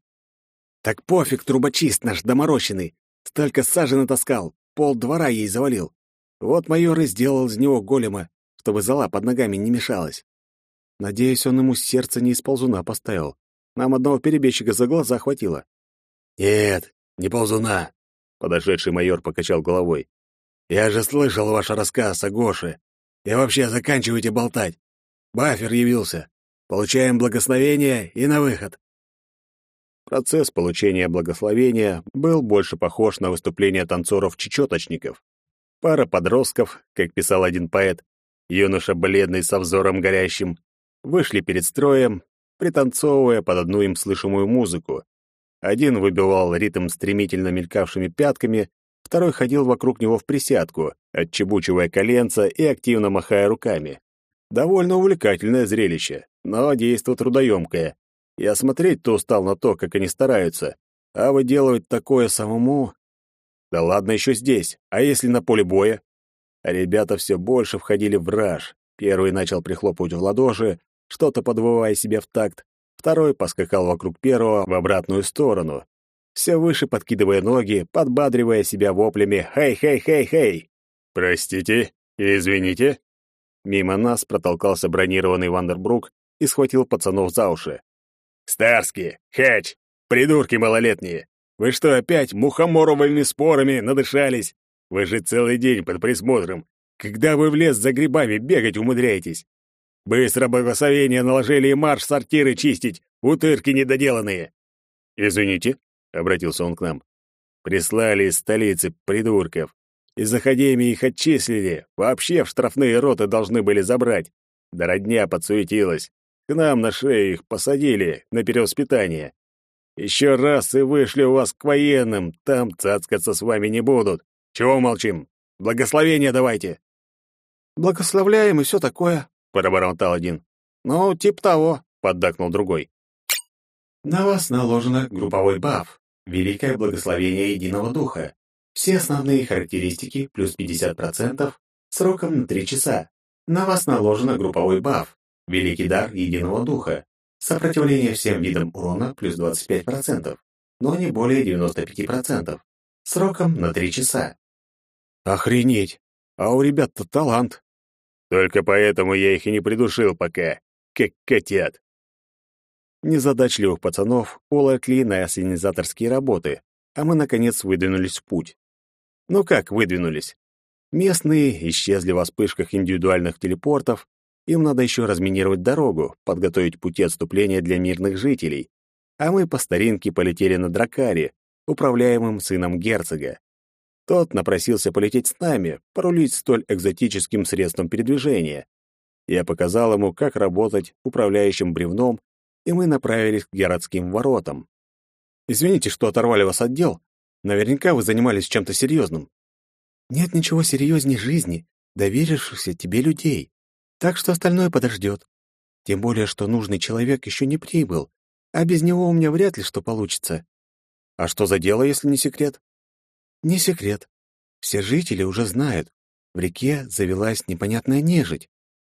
«Так пофиг, трубочист наш доморощенный. Столько сажи натаскал, пол двора ей завалил. Вот майор и сделал из него голема, чтобы зала под ногами не мешалась. Надеюсь, он ему сердце не из ползуна поставил. Нам одного перебежчика за глаза хватило. «Нет, не ползуна», — подошедший майор покачал головой. «Я же слышал ваш рассказ о Гоше. И вообще заканчивайте болтать. Бафер явился. Получаем благословение и на выход». Процесс получения благословения был больше похож на выступление танцоров-чечеточников. Пара подростков, как писал один поэт, юноша бледный со взором горящим, вышли перед строем, пританцовывая под одну им слышимую музыку. Один выбивал ритм стремительно мелькавшими пятками, второй ходил вокруг него в присядку, отчебучивая коленца и активно махая руками. Довольно увлекательное зрелище, но действо трудоемкое. Я смотреть-то устал на то, как они стараются, а выделывать такое самому да ладно еще здесь, а если на поле боя? Ребята все больше входили в раж. Первый начал прихлопывать в ладоши, что-то подвывая себе в такт. Второй поскакал вокруг первого в обратную сторону. Все выше подкидывая ноги, подбадривая себя воплями «Хей-хей-хей-хей!» «Простите, извините». Мимо нас протолкался бронированный Вандербрук и схватил пацанов за уши. «Старски! Хэч! Придурки малолетние! Вы что, опять мухоморовыми спорами надышались? Вы же целый день под присмотром. Когда вы в лес за грибами бегать умудряетесь? Быстро благословение наложили и марш сортиры чистить, утырки недоделанные. Извините, — обратился он к нам. Прислали из столицы придурков. Из академии их отчислили, вообще в штрафные роты должны были забрать. Да родня подсуетилась. К нам на шею их посадили на перевоспитание. Еще раз и вышли у вас к военным, там цацкаться с вами не будут. Чего молчим? Благословение давайте. Благословляем и все такое, пробормотал один. Ну, тип того, поддакнул другой. На вас наложено групповой баф. Великое благословение единого духа. Все основные характеристики плюс 50% сроком на 3 часа. На вас наложено групповой баф. Великий дар единого духа. Сопротивление всем видам урона плюс 25%, но не более 95%. Сроком на 3 часа. Охренеть! А у ребят-то талант. Только поэтому я их и не придушил пока, как котят. Незадачливых пацанов улокли на ассенизаторские работы, а мы, наконец, выдвинулись в путь. Ну как выдвинулись? Местные исчезли во вспышках индивидуальных телепортов, им надо еще разминировать дорогу, подготовить пути отступления для мирных жителей. А мы по старинке полетели на Дракаре, управляемым сыном герцога. Тот напросился полететь с нами, порулить столь экзотическим средством передвижения. Я показал ему, как работать управляющим бревном, и мы направились к городским воротам. «Извините, что оторвали вас от дел. Наверняка вы занимались чем-то серьезным». «Нет ничего серьезней жизни, доверившихся тебе людей. Так что остальное подождет. Тем более, что нужный человек еще не прибыл, а без него у меня вряд ли что получится. А что за дело, если не секрет? Не секрет. Все жители уже знают. В реке завелась непонятная нежить.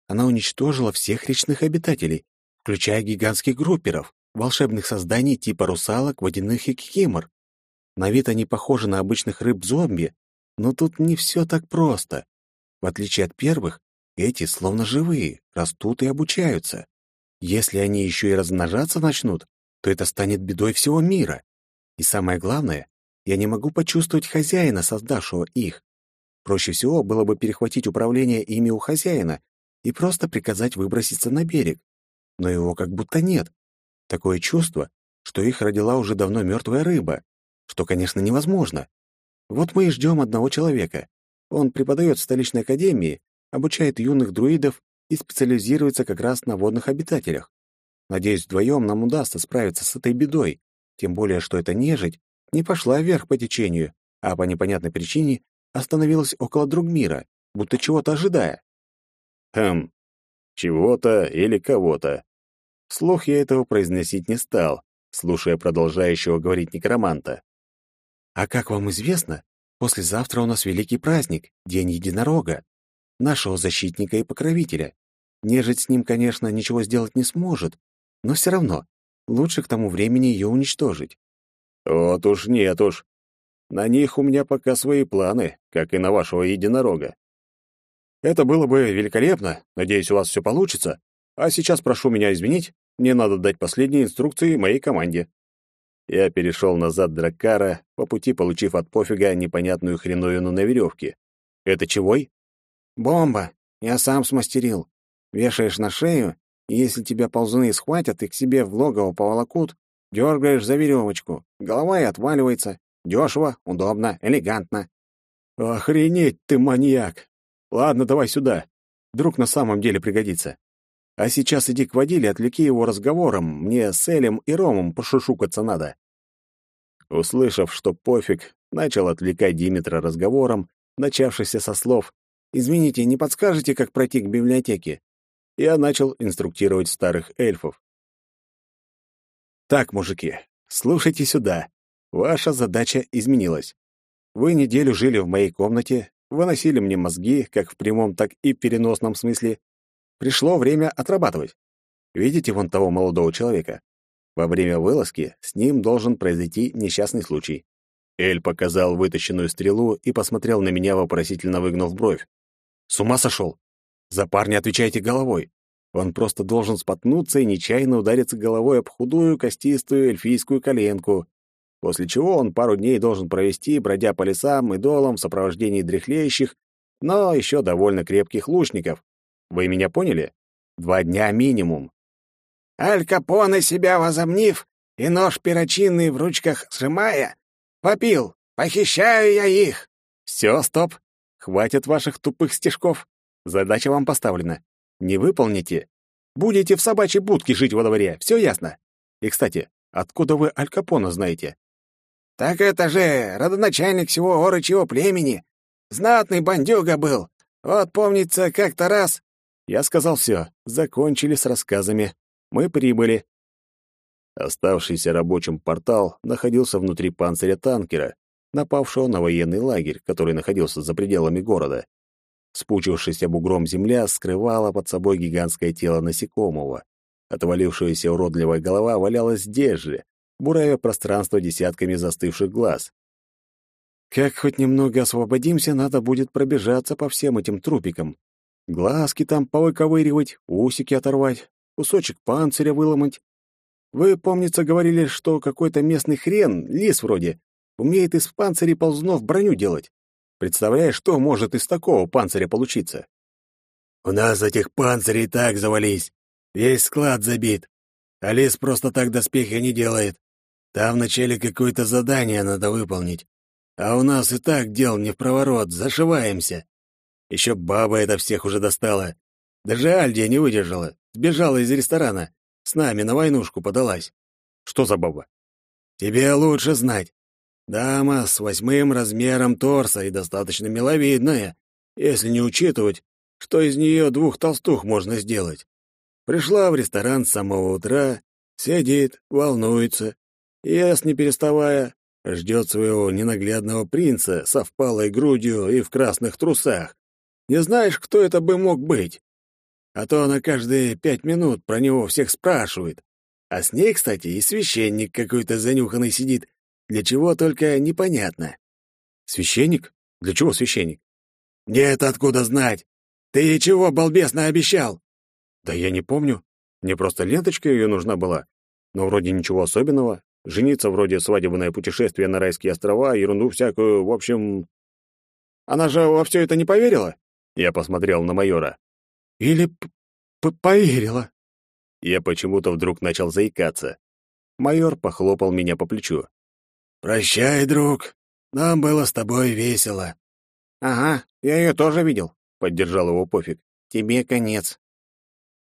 Она уничтожила всех речных обитателей, включая гигантских групперов, волшебных созданий типа русалок, водяных и кикимор. На вид они похожи на обычных рыб-зомби, но тут не все так просто. В отличие от первых, эти словно живые, растут и обучаются. Если они еще и размножаться начнут, то это станет бедой всего мира. И самое главное, я не могу почувствовать хозяина, создавшего их. Проще всего было бы перехватить управление ими у хозяина и просто приказать выброситься на берег. Но его как будто нет. Такое чувство, что их родила уже давно мертвая рыба, что, конечно, невозможно. Вот мы и ждем одного человека. Он преподает в столичной академии, обучает юных друидов и специализируется как раз на водных обитателях. Надеюсь, вдвоем нам удастся справиться с этой бедой, тем более, что эта нежить не пошла вверх по течению, а по непонятной причине остановилась около Другмира, будто чего-то ожидая. Хм, чего-то или кого-то. Слух я этого произносить не стал, слушая продолжающего говорить некроманта. «А как вам известно, послезавтра у нас великий праздник, День Единорога, нашего защитника и покровителя. Нежить с ним, конечно, ничего сделать не сможет, но все равно лучше к тому времени ее уничтожить». «Вот уж нет уж. На них у меня пока свои планы, как и на вашего единорога. Это было бы великолепно. Надеюсь, у вас все получится. А сейчас прошу меня извинить. Мне надо дать последние инструкции моей команде. Я перешел назад Драккара, по пути получив от пофига непонятную хреновину на веревке. Это чегой? Бомба. Я сам смастерил. Вешаешь на шею, и если тебя ползуны схватят и к себе в логово поволокут, дергаешь за веревочку. Голова и отваливается. Дешево, удобно, элегантно. Охренеть ты, маньяк! Ладно, давай сюда. Вдруг на самом деле пригодится. А сейчас иди к водиле, отвлеки его разговором. Мне с Элем и Ромом пошушукаться надо. Услышав, что пофиг, начал отвлекать Димитра разговором, начавшийся со слов «Извините, не подскажете, как пройти к библиотеке?» Я начал инструктировать старых эльфов. «Так, мужики, слушайте сюда. Ваша задача изменилась. Вы неделю жили в моей комнате, выносили мне мозги, как в прямом, так и переносном смысле. Пришло время отрабатывать. Видите вон того молодого человека? Во время вылазки с ним должен произойти несчастный случай. Эль показал вытащенную стрелу и посмотрел на меня, вопросительно выгнув бровь. «С ума сошел? За парня отвечайте головой. Он просто должен споткнуться и нечаянно удариться головой об худую, костистую эльфийскую коленку после чего он пару дней должен провести, бродя по лесам и долам в сопровождении дряхлеющих, но еще довольно крепких лучников. Вы меня поняли? Два дня минимум. Аль Капоне себя возомнив и нож перочинный в ручках сжимая, попил, похищаю я их. Все, стоп. Хватит ваших тупых стежков. Задача вам поставлена. Не выполните. Будете в собачьей будке жить во дворе, все ясно. И, кстати, откуда вы Аль Капона знаете? Так это же родоначальник всего орочьего племени. Знатный бандюга был. Вот помнится, как-то раз... Я сказал все. Закончили с рассказами. Мы прибыли. Оставшийся рабочим портал находился внутри панциря танкера, напавшего на военный лагерь, который находился за пределами города. Спучившаяся бугром земля скрывала под собой гигантское тело насекомого. Отвалившаяся уродливая голова валялась здесь же, буравя пространство десятками застывших глаз. Как хоть немного освободимся, надо будет пробежаться по всем этим трупикам. Глазки там повыковыривать, усики оторвать, кусочек панциря выломать. Вы, помнится, говорили, что какой-то местный хрен, лис вроде, умеет из панцирей ползнов броню делать. Представляешь, что может из такого панциря получиться? У нас этих панцирей так завались. Весь склад забит. А лис просто так доспехи не делает. Там вначале какое-то задание надо выполнить. А у нас и так дел не в проворот, зашиваемся. Еще баба это всех уже достала. Даже Альдия не выдержала, сбежала из ресторана. С нами на войнушку подалась. Что за баба? Тебе лучше знать. Дама с восьмым размером торса и достаточно миловидная, если не учитывать, что из нее двух толстух можно сделать. Пришла в ресторан с самого утра, сидит, волнуется, Ест, не переставая, ждет своего ненаглядного принца со впалой грудью и в красных трусах. Не знаешь, кто это бы мог быть? А то она каждые пять минут про него всех спрашивает. А с ней, кстати, и священник какой-то занюханный сидит. Для чего только непонятно. Священник? Для чего священник? Нет, откуда знать? Ты чего, балбесно, обещал? Да я не помню. Мне просто ленточка ее нужна была. Но вроде ничего особенного. Жениться вроде свадебное путешествие на райские острова, ерунду всякую, в общем... Она же во все это не поверила? Я посмотрел на майора. Или поверила. Я почему-то вдруг начал заикаться. Майор похлопал меня по плечу. «Прощай, друг. Нам было с тобой весело». «Ага, я ее тоже видел», — поддержал его пофиг. «Тебе конец».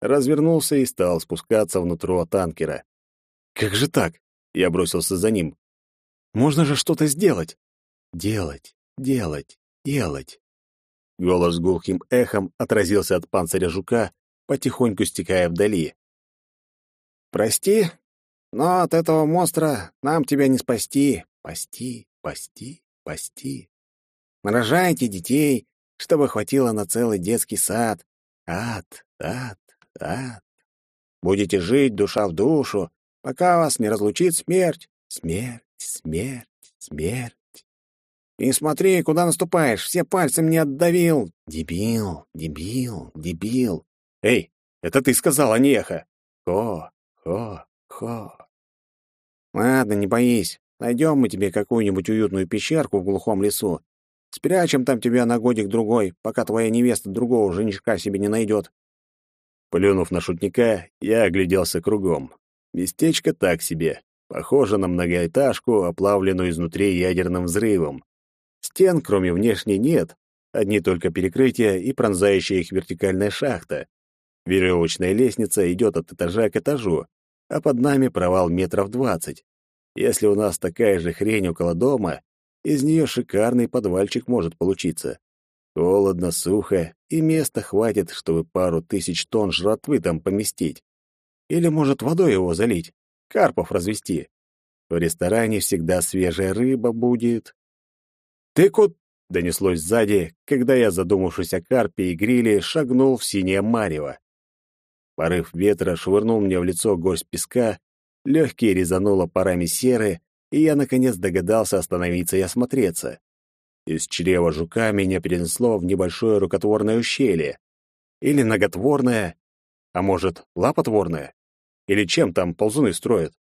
Развернулся и стал спускаться внутрь танкера. «Как же так?» — я бросился за ним. «Можно же что-то сделать». «Делать, делать, делать». Голос гулким эхом отразился от панциря жука, потихоньку стекая вдали. «Прости, но от этого монстра нам тебя не спасти. Пасти, пасти, пасти. Нарожайте детей, чтобы хватило на целый детский сад. Ад, ад, ад. Будете жить душа в душу, пока вас не разлучит смерть. Смерть, смерть, смерть. И смотри, куда наступаешь, все пальцем не отдавил. Дебил, дебил, дебил. Эй, это ты сказал, а не эхо. Хо, хо, хо. Ладно, не боись. Найдем мы тебе какую-нибудь уютную пещерку в глухом лесу. Спрячем там тебя на годик-другой, пока твоя невеста другого женишка себе не найдет. Плюнув на шутника, я огляделся кругом. Местечко так себе. Похоже на многоэтажку, оплавленную изнутри ядерным взрывом. Стен, кроме внешней, нет. Одни только перекрытия и пронзающая их вертикальная шахта. Веревочная лестница идет от этажа к этажу, а под нами провал метров двадцать. Если у нас такая же хрень около дома, из нее шикарный подвальчик может получиться. Холодно, сухо, и места хватит, чтобы пару тысяч тонн жратвы там поместить. Или, может, водой его залить, карпов развести. В ресторане всегда свежая рыба будет. «Ты кут...» — донеслось сзади, когда я, задумавшись о карпе и гриле, шагнул в синее марево. Порыв ветра швырнул мне в лицо горсть песка, легкие резануло парами серы, и я, наконец, догадался остановиться и осмотреться. Из чрева жука меня перенесло в небольшое рукотворное ущелье. Или ноготворное, а может, лапотворное? Или чем там ползуны строят?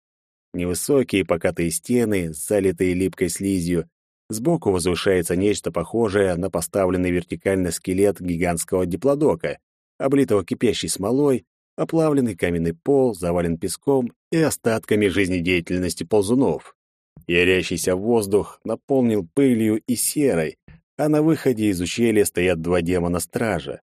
Невысокие покатые стены, залитые липкой слизью. Сбоку возвышается нечто похожее на поставленный вертикально скелет гигантского диплодока, облитого кипящей смолой Оплавленный каменный пол завален песком и остатками жизнедеятельности ползунов. Ярящийся воздух наполнил пылью и серой, а на выходе из ущелья стоят два демона-стража.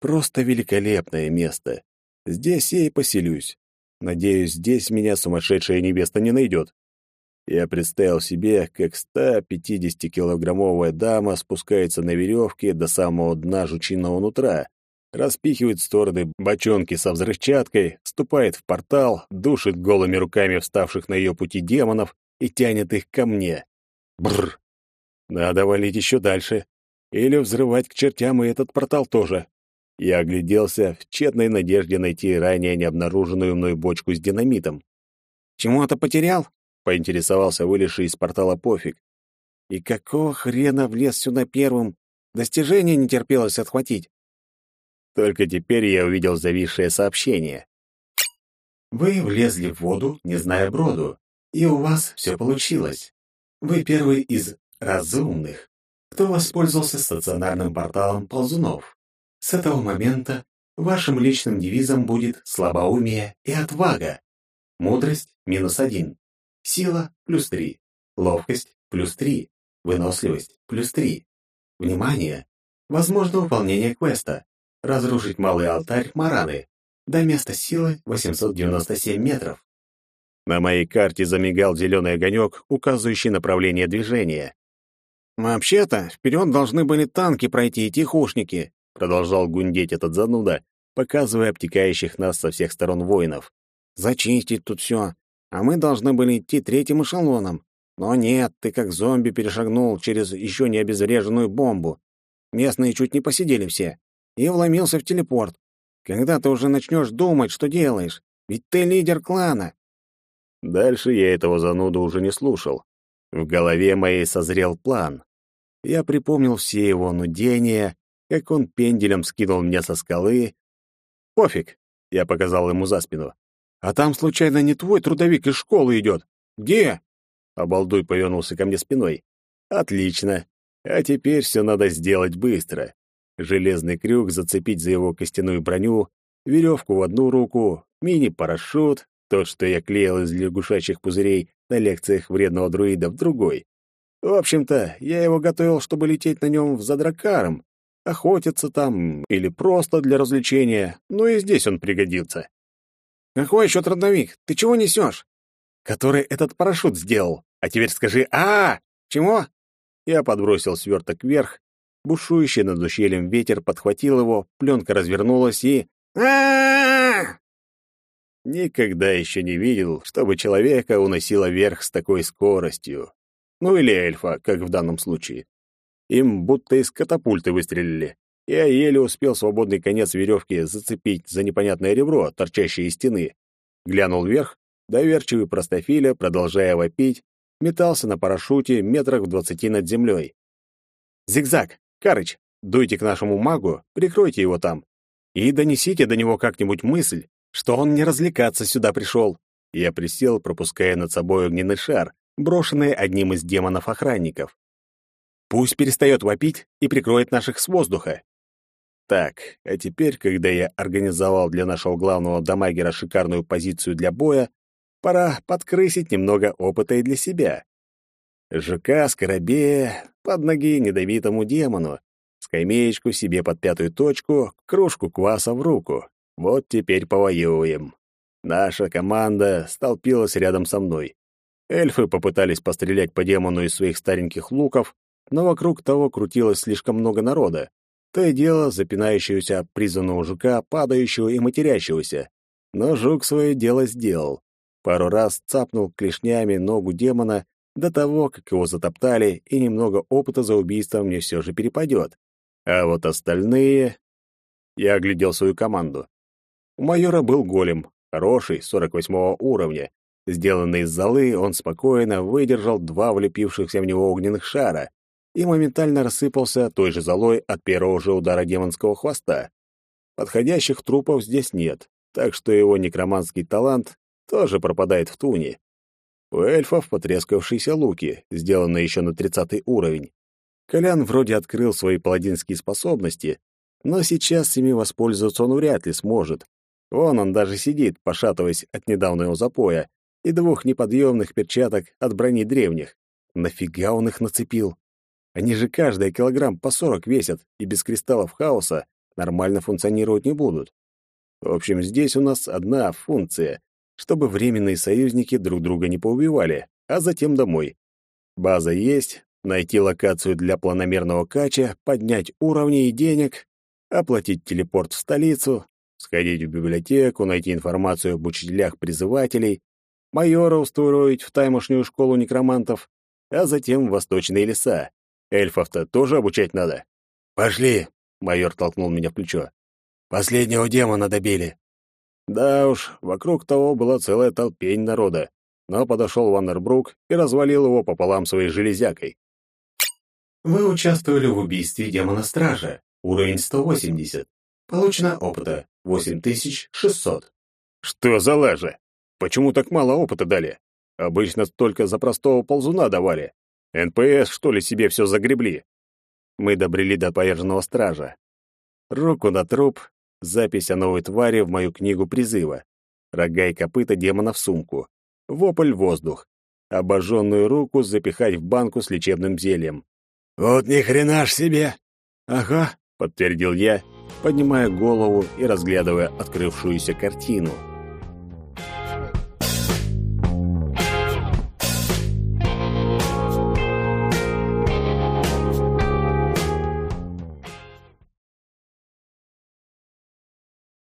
Просто великолепное место. Здесь я и поселюсь. Надеюсь, здесь меня сумасшедшая невеста не найдет. Я представил себе, как 150-килограммовая дама спускается на веревке до самого дна жучиного нутра, распихивает в стороны бочонки со взрывчаткой, вступает в портал, душит голыми руками вставших на ее пути демонов и тянет их ко мне. Бррр. Надо валить еще дальше. Или взрывать к чертям и этот портал тоже. Я огляделся в тщетной надежде найти ранее необнаруженную мной бочку с динамитом. «Чему-то потерял?» — поинтересовался вылезший из портала пофиг. «И какого хрена влез сюда первым? Достижение не терпелось отхватить». Только теперь я увидел зависшее сообщение. Вы влезли в воду, не зная броду, и у вас все получилось. Вы первый из разумных, кто воспользовался стационарным порталом ползунов. С этого момента вашим личным девизом будет слабоумие и отвага. Мудрость — минус один. Сила — плюс три. Ловкость — плюс три. Выносливость — плюс три. Внимание! Возможно выполнение квеста. Разрушить малый алтарь Мараны. До места силы 897 метров. На моей карте замигал зеленый огонек, указывающий направление движения. «Вообще-то, вперед должны были танки пройти и тихушники», продолжал гундеть этот зануда, показывая обтекающих нас со всех сторон воинов. «Зачистить тут все, а мы должны были идти третьим эшелоном. Но нет, ты как зомби перешагнул через еще не обезвреженную бомбу. Местные чуть не посидели все и вломился в телепорт. Когда ты уже начнешь думать, что делаешь? Ведь ты лидер клана. Дальше я этого зануду уже не слушал. В голове моей созрел план. Я припомнил все его нудения, как он пенделем скинул меня со скалы. «Пофиг!» — я показал ему за спину. «А там, случайно, не твой трудовик из школы идет? Где?» Обалдуй повернулся ко мне спиной. «Отлично. А теперь все надо сделать быстро. железный крюк зацепить за его костяную броню, веревку в одну руку, мини-парашют, тот, что я клеил из лягушачьих пузырей на лекциях вредного друида, в другой. В общем-то, я его готовил, чтобы лететь на нем в задракаром, охотиться там или просто для развлечения, но и здесь он пригодится. «Какой еще трудновик? Ты чего несешь?» «Который этот парашют сделал. А теперь скажи «А!» «Чего?» Я подбросил сверток вверх, бушующий над ущельем ветер подхватил его, пленка развернулась и... а Никогда еще не видел, чтобы человека уносило вверх с такой скоростью. Ну или эльфа, как в данном случае. Им будто из катапульты выстрелили. Я еле успел свободный конец веревки зацепить за непонятное ребро, торчащее из стены. Глянул вверх, доверчивый простофиля, продолжая вопить, метался на парашюте метрах в двадцати над землей. «Зигзаг! Карыч, дуйте к нашему магу, прикройте его там. И донесите до него как-нибудь мысль, что он не развлекаться сюда пришел». Я присел, пропуская над собой огненный шар, брошенный одним из демонов-охранников. «Пусть перестает вопить и прикроет наших с воздуха. Так, а теперь, когда я организовал для нашего главного дамагера шикарную позицию для боя, пора подкрысить немного опыта и для себя. ЖК Скоробея под ноги недовитому демону, скамеечку себе под пятую точку, кружку кваса в руку. Вот теперь повоюем. Наша команда столпилась рядом со мной. Эльфы попытались пострелять по демону из своих стареньких луков, но вокруг того крутилось слишком много народа. То и дело запинающегося призванного жука, падающего и матерящегося. Но жук свое дело сделал. Пару раз цапнул клешнями ногу демона до того, как его затоптали, и немного опыта за убийство мне все же перепадет. А вот остальные... Я оглядел свою команду. У майора был голем, хороший, 48 уровня. Сделанный из золы, он спокойно выдержал два влепившихся в него огненных шара, и моментально рассыпался той же золой от первого же удара демонского хвоста. Подходящих трупов здесь нет, так что его некроманский талант тоже пропадает в туне. У эльфов потрескавшиеся луки, сделанные еще на тридцатый уровень. Колян вроде открыл свои паладинские способности, но сейчас ими воспользоваться он вряд ли сможет. Вон он даже сидит, пошатываясь от недавнего запоя, и двух неподъемных перчаток от брони древних. Нафига он их нацепил? Они же каждый килограмм по сорок весят, и без кристаллов хаоса нормально функционировать не будут. В общем, здесь у нас одна функция, чтобы временные союзники друг друга не поубивали, а затем домой. База есть, найти локацию для планомерного кача, поднять уровни и денег, оплатить телепорт в столицу, сходить в библиотеку, найти информацию об учителях-призывателей, майора устроить в таймошнюю школу некромантов, а затем в восточные леса. Эльфов-то тоже обучать надо. Пошли, майор толкнул меня в плечо. Последнего демона добили. Да уж, вокруг того была целая толпень народа, но подошел Ваннербрук и развалил его пополам своей железякой. Вы участвовали в убийстве демона-стража. Уровень 180. Получено опыта 8600. Что за лажа? Почему так мало опыта дали? Обычно только за простого ползуна давали. НПС, что ли, себе все загребли? Мы добрели до поверженного стража. Руку на труп, запись о новой твари в мою книгу призыва. Рога и копыта демона в сумку. Вопль в воздух. Обожженную руку запихать в банку с лечебным зельем. «Вот ни хрена ж себе!» «Ага», — подтвердил я, поднимая голову и разглядывая открывшуюся картину —